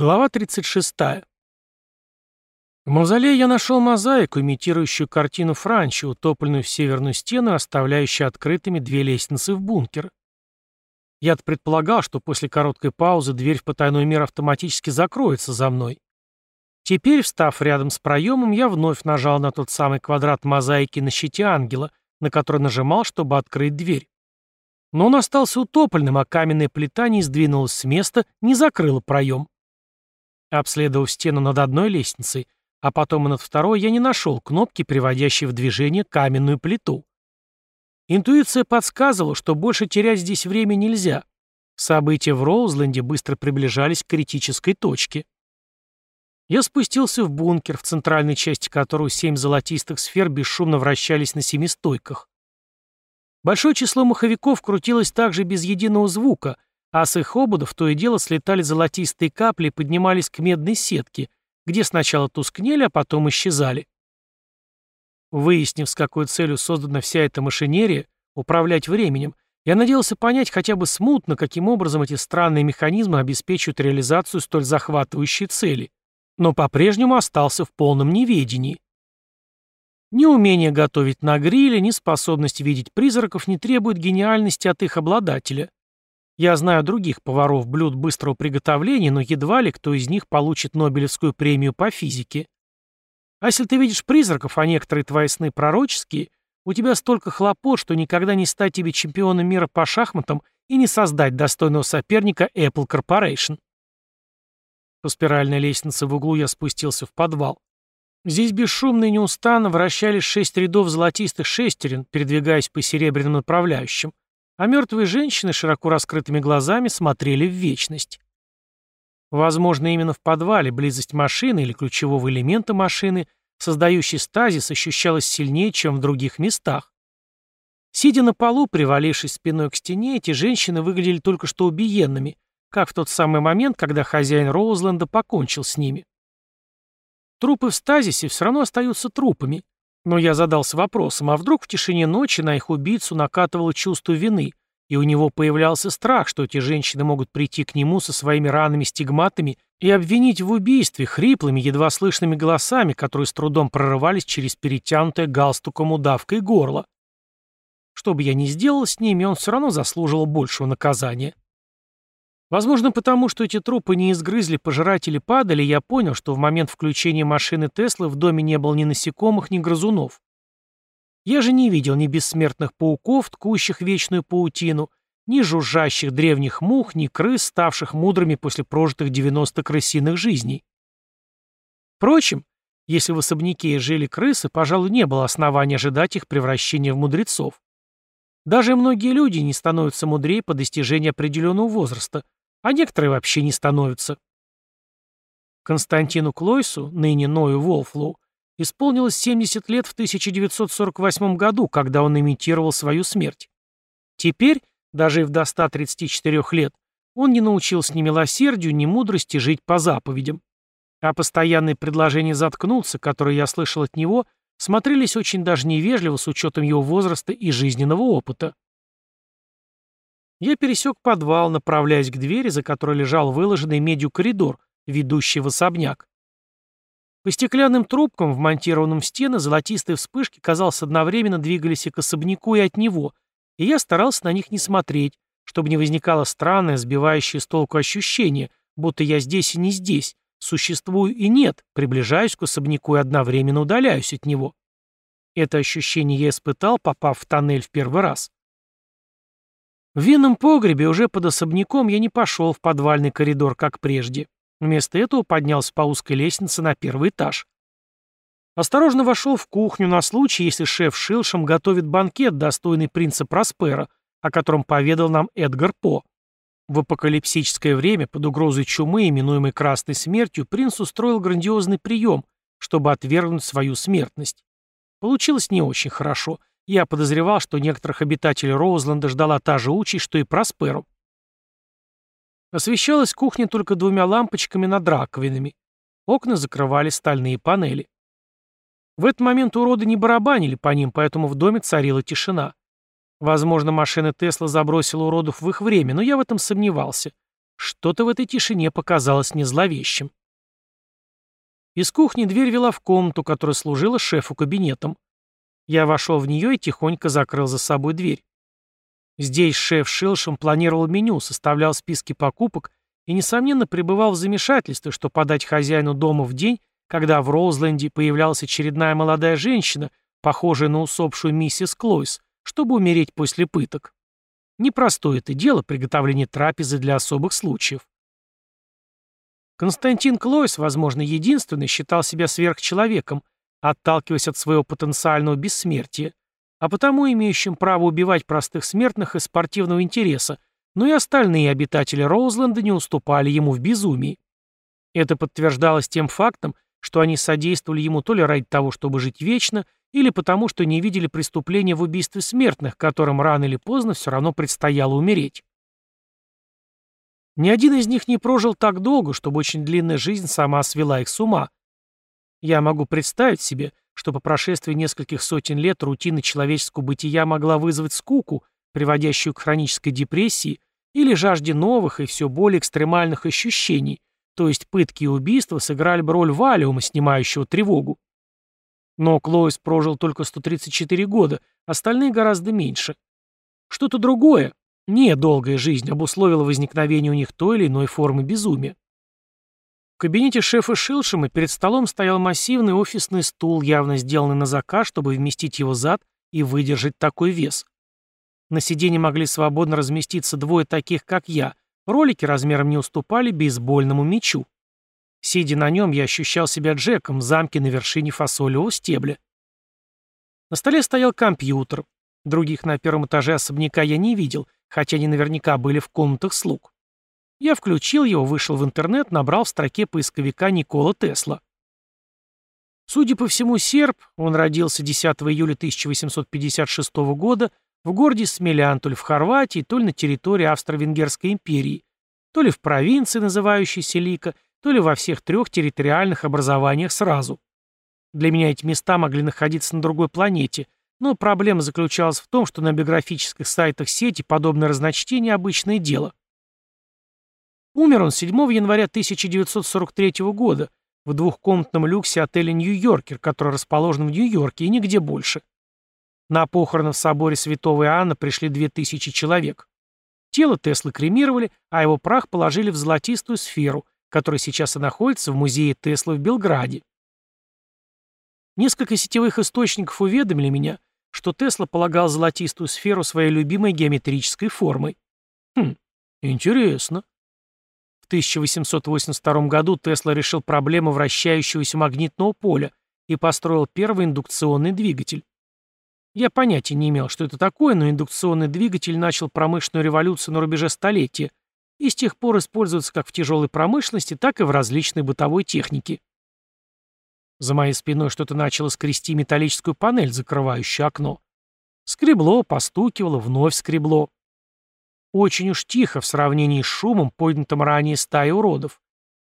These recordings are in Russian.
Глава 36. В мавзолее я нашел мозаику, имитирующую картину Франчи, утопленную в северную стену, оставляющую открытыми две лестницы в бункер. я предполагал, что после короткой паузы дверь в потайной мир автоматически закроется за мной. Теперь, встав рядом с проемом, я вновь нажал на тот самый квадрат мозаики на щите ангела, на который нажимал, чтобы открыть дверь. Но он остался утопленным, а каменная плита не сдвинулась с места, не закрыла проем. Обследовав стену над одной лестницей, а потом и над второй, я не нашел кнопки, приводящей в движение каменную плиту. Интуиция подсказывала, что больше терять здесь время нельзя. События в Роузленде быстро приближались к критической точке. Я спустился в бункер, в центральной части которого семь золотистых сфер бесшумно вращались на семи стойках. Большое число маховиков крутилось также без единого звука, а с их ободов то и дело слетали золотистые капли и поднимались к медной сетке, где сначала тускнели, а потом исчезали. Выяснив, с какой целью создана вся эта машинерия, управлять временем, я надеялся понять хотя бы смутно, каким образом эти странные механизмы обеспечивают реализацию столь захватывающей цели, но по-прежнему остался в полном неведении. Ни умение готовить на гриле, ни способность видеть призраков не требуют гениальности от их обладателя. Я знаю других поваров блюд быстрого приготовления, но едва ли кто из них получит Нобелевскую премию по физике. А если ты видишь призраков, а некоторые твои сны пророческие, у тебя столько хлопот, что никогда не стать тебе чемпионом мира по шахматам и не создать достойного соперника Apple Corporation. По спиральной лестнице в углу я спустился в подвал. Здесь бесшумно и неустанно вращались шесть рядов золотистых шестерен, передвигаясь по серебряным направляющим, а мертвые женщины широко раскрытыми глазами смотрели в вечность. Возможно, именно в подвале близость машины или ключевого элемента машины, создающий стазис, ощущалась сильнее, чем в других местах. Сидя на полу, привалившись спиной к стене, эти женщины выглядели только что убиенными, как в тот самый момент, когда хозяин Роузленда покончил с ними. Трупы в стазисе все равно остаются трупами, но я задался вопросом, а вдруг в тишине ночи на их убийцу накатывало чувство вины, и у него появлялся страх, что эти женщины могут прийти к нему со своими ранами-стигматами и обвинить в убийстве хриплыми, едва слышными голосами, которые с трудом прорывались через перетянутое галстуком удавкой горло. Что бы я ни сделал с ними, он все равно заслуживал большего наказания. Возможно, потому что эти трупы не изгрызли пожиратели падали, я понял, что в момент включения машины Теслы в доме не было ни насекомых, ни грызунов. Я же не видел ни бессмертных пауков, ткущих вечную паутину, ни жужжащих древних мух, ни крыс, ставших мудрыми после прожитых 90 крысиных жизней. Впрочем, если в особняке жили крысы, пожалуй, не было основания ожидать их превращения в мудрецов. Даже многие люди не становятся мудрее по достижении определенного возраста, а некоторые вообще не становятся. Константину Клойсу, ныне Ною Волфлоу, исполнилось 70 лет в 1948 году, когда он имитировал свою смерть. Теперь, даже и в до 134 лет, он не научился ни милосердию, ни мудрости жить по заповедям. А постоянные предложения заткнуться, которые я слышал от него, смотрелись очень даже невежливо с учетом его возраста и жизненного опыта. Я пересек подвал, направляясь к двери, за которой лежал выложенный медью коридор, ведущий в особняк. По стеклянным трубкам, вмонтированным в стены, золотистые вспышки, казалось, одновременно двигались и к особняку, и от него, и я старался на них не смотреть, чтобы не возникало странное, сбивающее с толку ощущение, будто я здесь и не здесь, существую и нет, приближаюсь к особняку и одновременно удаляюсь от него. Это ощущение я испытал, попав в тоннель в первый раз. В винном погребе уже под особняком я не пошел в подвальный коридор, как прежде. Вместо этого поднялся по узкой лестнице на первый этаж. Осторожно вошел в кухню на случай, если шеф Шилшем готовит банкет, достойный принца Проспера, о котором поведал нам Эдгар По. В апокалипсическое время, под угрозой чумы, именуемой Красной Смертью, принц устроил грандиозный прием, чтобы отвергнуть свою смертность. Получилось не очень хорошо. Я подозревал, что некоторых обитателей Роузленда ждала та же участь, что и Просперу. Освещалась кухня только двумя лампочками над раковинами. Окна закрывали стальные панели. В этот момент уроды не барабанили по ним, поэтому в доме царила тишина. Возможно, машина Тесла забросила уродов в их время, но я в этом сомневался. Что-то в этой тишине показалось мне зловещим. Из кухни дверь вела в комнату, которая служила шефу кабинетом. Я вошел в нее и тихонько закрыл за собой дверь. Здесь шеф Шилшем планировал меню, составлял списки покупок и, несомненно, пребывал в замешательстве, что подать хозяину дома в день, когда в Роузленде появлялась очередная молодая женщина, похожая на усопшую миссис Клойс, чтобы умереть после пыток. Непростое это дело приготовление трапезы для особых случаев. Константин Клойс, возможно, единственный, считал себя сверхчеловеком, отталкиваясь от своего потенциального бессмертия, а потому имеющим право убивать простых смертных из спортивного интереса, но и остальные обитатели Роузленда не уступали ему в безумии. Это подтверждалось тем фактом, что они содействовали ему то ли ради того, чтобы жить вечно, или потому, что не видели преступления в убийстве смертных, которым рано или поздно все равно предстояло умереть. Ни один из них не прожил так долго, чтобы очень длинная жизнь сама свела их с ума. Я могу представить себе, что по прошествии нескольких сотен лет рутина человеческого бытия могла вызвать скуку, приводящую к хронической депрессии, или жажде новых и все более экстремальных ощущений, то есть пытки и убийства сыграли бы роль валиума, снимающего тревогу. Но Клоис прожил только 134 года, остальные гораздо меньше. Что-то другое, не долгая жизнь, обусловило возникновение у них той или иной формы безумия. В кабинете шефа Шилшема перед столом стоял массивный офисный стул, явно сделанный на заказ, чтобы вместить его зад и выдержать такой вес. На сиденье могли свободно разместиться двое таких, как я. Ролики размером не уступали бейсбольному мячу. Сидя на нем, я ощущал себя Джеком в замке на вершине фасолевого стебля. На столе стоял компьютер. Других на первом этаже особняка я не видел, хотя они наверняка были в комнатах слуг. Я включил его, вышел в интернет, набрал в строке поисковика Никола Тесла. Судя по всему, серб, он родился 10 июля 1856 года в городе Смелян, то ли в Хорватии, то ли на территории Австро-Венгерской империи, то ли в провинции, называющейся Лика, то ли во всех трех территориальных образованиях сразу. Для меня эти места могли находиться на другой планете, но проблема заключалась в том, что на биографических сайтах сети подобное разночтение – обычное дело. Умер он 7 января 1943 года в двухкомнатном люксе отеля «Нью-Йоркер», который расположен в Нью-Йорке и нигде больше. На похороны в соборе Святого Иоанна пришли 2000 человек. Тело Теслы кремировали, а его прах положили в золотистую сферу – который сейчас и находится в музее Теслы в Белграде. Несколько сетевых источников уведомили меня, что Тесла полагал золотистую сферу своей любимой геометрической формой. Хм, интересно. В 1882 году Тесла решил проблему вращающегося магнитного поля и построил первый индукционный двигатель. Я понятия не имел, что это такое, но индукционный двигатель начал промышленную революцию на рубеже столетия и с тех пор используется как в тяжелой промышленности, так и в различной бытовой технике. За моей спиной что-то начало скрести металлическую панель, закрывающую окно. Скребло, постукивало, вновь скребло. Очень уж тихо в сравнении с шумом, поднятым ранее стаи уродов.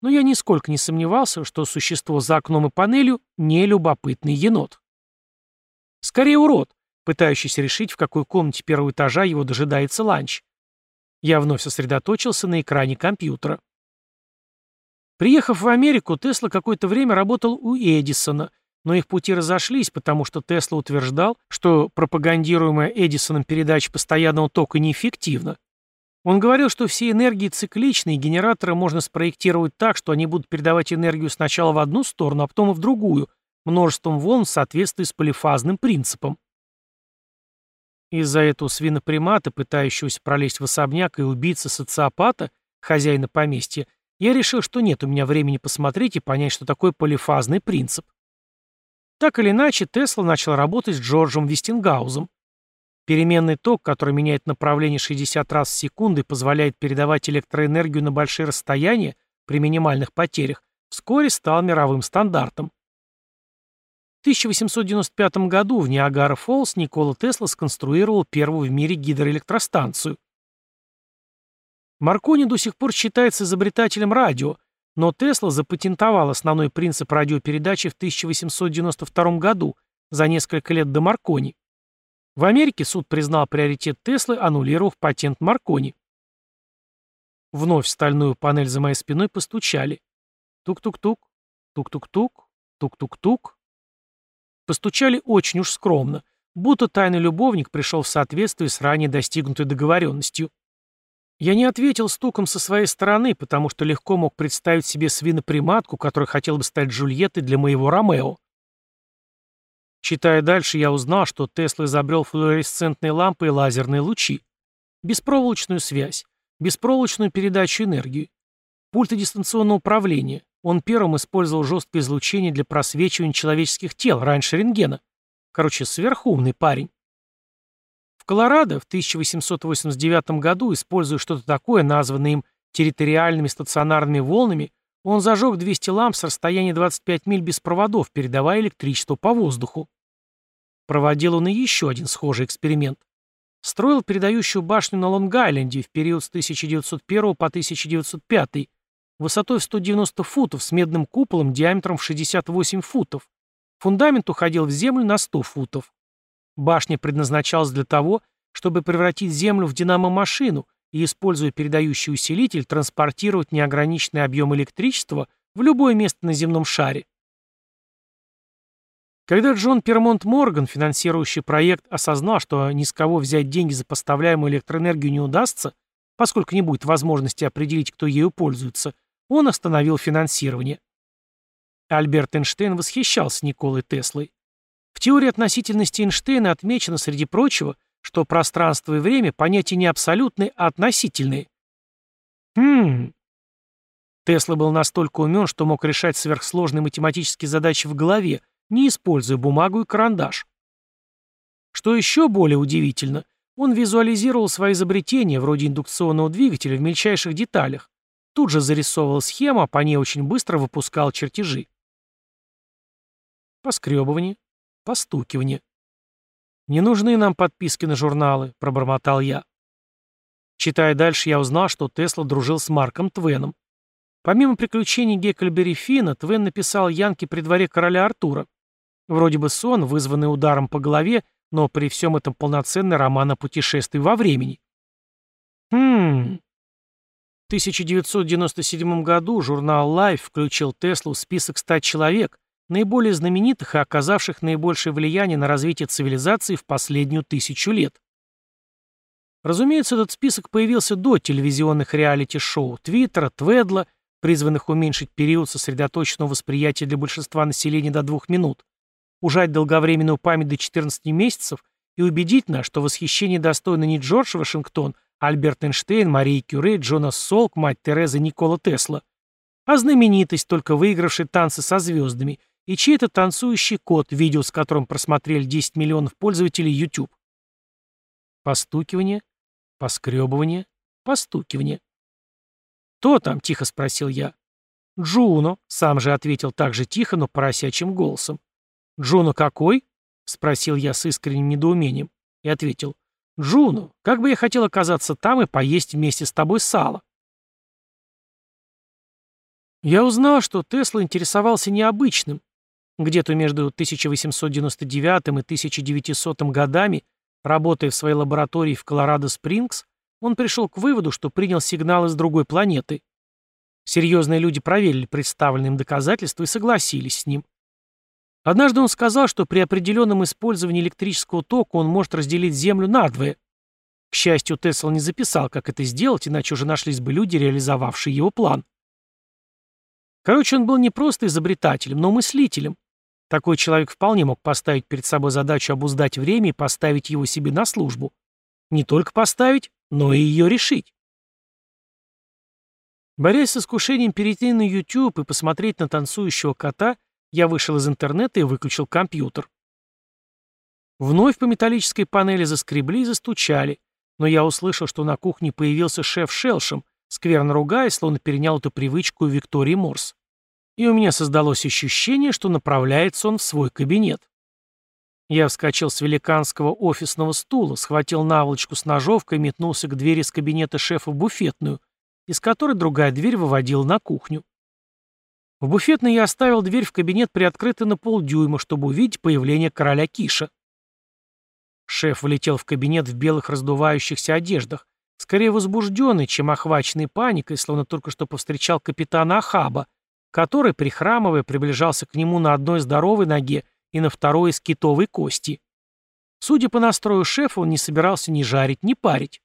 Но я нисколько не сомневался, что существо за окном и панелью — не любопытный енот. Скорее урод, пытающийся решить, в какой комнате первого этажа его дожидается ланч. Я вновь сосредоточился на экране компьютера. Приехав в Америку, Тесла какое-то время работал у Эдисона, но их пути разошлись, потому что Тесла утверждал, что пропагандируемая Эдисоном передача постоянного тока неэффективна. Он говорил, что все энергии цикличны, и генераторы можно спроектировать так, что они будут передавать энергию сначала в одну сторону, а потом и в другую, множеством волн в соответствии с полифазным принципом. Из-за этого свинопримата, пытающегося пролезть в особняк и убийца социопата, хозяина поместья, я решил, что нет у меня времени посмотреть и понять, что такое полифазный принцип. Так или иначе, Тесла начал работать с Джорджем Вестингаузом. Переменный ток, который меняет направление 60 раз в секунду и позволяет передавать электроэнергию на большие расстояния при минимальных потерях, вскоре стал мировым стандартом. В 1895 году в Ниагара-Фоллс Никола Тесла сконструировал первую в мире гидроэлектростанцию. Маркони до сих пор считается изобретателем радио, но Тесла запатентовал основной принцип радиопередачи в 1892 году, за несколько лет до Маркони. В Америке суд признал приоритет Теслы, аннулировав патент Маркони. Вновь стальную панель за моей спиной постучали. Тук-тук-тук, тук-тук-тук, тук-тук-тук. Постучали очень уж скромно, будто тайный любовник пришел в соответствии с ранее достигнутой договоренностью. Я не ответил стуком со своей стороны, потому что легко мог представить себе свиноприматку, которая хотел бы стать Джульеттой для моего Ромео. Читая дальше, я узнал, что Тесла изобрел флуоресцентные лампы и лазерные лучи, беспроволочную связь, беспроволочную передачу энергии, пульты дистанционного управления. Он первым использовал жесткое излучение для просвечивания человеческих тел, раньше рентгена. Короче, сверхумный парень. Колорадо в 1889 году, используя что-то такое, названное им территориальными стационарными волнами, он зажег 200 ламп с расстояния 25 миль без проводов, передавая электричество по воздуху. Проводил он и еще один схожий эксперимент. Строил передающую башню на Лонг-Айленде в период с 1901 по 1905, высотой в 190 футов с медным куполом диаметром в 68 футов. Фундамент уходил в землю на 100 футов. Башня предназначалась для того, чтобы превратить Землю в динамо-машину и, используя передающий усилитель, транспортировать неограниченный объем электричества в любое место на земном шаре. Когда Джон Пермонт Морган, финансирующий проект, осознал, что ни с кого взять деньги за поставляемую электроэнергию не удастся, поскольку не будет возможности определить, кто ею пользуется, он остановил финансирование. Альберт Эйнштейн восхищался Николой Теслой. В теории относительности Эйнштейна отмечено, среди прочего, что пространство и время – понятия не абсолютные, а относительные. Хм. Тесла был настолько умен, что мог решать сверхсложные математические задачи в голове, не используя бумагу и карандаш. Что еще более удивительно, он визуализировал свои изобретения, вроде индукционного двигателя, в мельчайших деталях. Тут же зарисовывал схему, а по ней очень быстро выпускал чертежи. Поскребывание, Постукивание. «Не нужны нам подписки на журналы», — пробормотал я. Читая дальше, я узнал, что Тесла дружил с Марком Твеном. Помимо приключений Геккельбери Финна, Твен написал Янке при дворе короля Артура. Вроде бы сон, вызванный ударом по голове, но при всем этом полноценный роман о путешествии во времени. Хм. В 1997 году журнал Life включил Теслу в список 100 человек, наиболее знаменитых и оказавших наибольшее влияние на развитие цивилизации в последнюю тысячу лет. Разумеется, этот список появился до телевизионных реалити-шоу, Твиттера, Тведла, призванных уменьшить период сосредоточенного восприятия для большинства населения до двух минут, ужать долговременную память до 14 месяцев и убедить нас, что восхищение достойно не Джордж Вашингтон, Альберт Эйнштейн, Мария Кюре, Джонас Солк, мать Тереза, Никола Тесла, а знаменитость, только выигравшая танцы со звездами, и чей-то танцующий кот, видео с которым просмотрели 10 миллионов пользователей YouTube. Постукивание, поскребывание, постукивание. «Кто там?» — тихо спросил я. «Джуно», — сам же ответил так же тихо, но поросячьим голосом. «Джуно какой?» — спросил я с искренним недоумением и ответил. «Джуно, как бы я хотел оказаться там и поесть вместе с тобой сало». Я узнал, что Тесла интересовался необычным, где-то между 1899 и 1900 годами, работая в своей лаборатории в Колорадо-Спрингс, он пришел к выводу, что принял сигнал из другой планеты. Серьезные люди проверили представленные им доказательства и согласились с ним. Однажды он сказал, что при определенном использовании электрического тока он может разделить Землю надвое. К счастью, Тесла не записал, как это сделать, иначе уже нашлись бы люди, реализовавшие его план. Короче, он был не просто изобретателем, но мыслителем. Такой человек вполне мог поставить перед собой задачу обуздать время и поставить его себе на службу. Не только поставить, но и ее решить. Борясь с искушением перейти на YouTube и посмотреть на танцующего кота, я вышел из интернета и выключил компьютер. Вновь по металлической панели заскребли и застучали, но я услышал, что на кухне появился шеф Шелшем, скверно ругаясь, словно перенял эту привычку у Виктории Морс и у меня создалось ощущение, что направляется он в свой кабинет. Я вскочил с великанского офисного стула, схватил наволочку с ножовкой и метнулся к двери с кабинета шефа в буфетную, из которой другая дверь выводила на кухню. В буфетной я оставил дверь в кабинет приоткрытой на полдюйма, чтобы увидеть появление короля Киша. Шеф влетел в кабинет в белых раздувающихся одеждах, скорее возбужденный, чем охваченный паникой, словно только что повстречал капитана Ахаба, который, прихрамывая, приближался к нему на одной здоровой ноге и на второй из китовой кости. Судя по настрою шефа, он не собирался ни жарить, ни парить.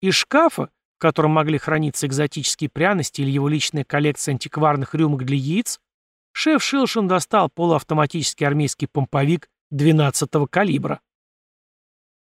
Из шкафа, в котором могли храниться экзотические пряности или его личная коллекция антикварных рюмок для яиц, шеф Шилшин достал полуавтоматический армейский помповик 12-го калибра.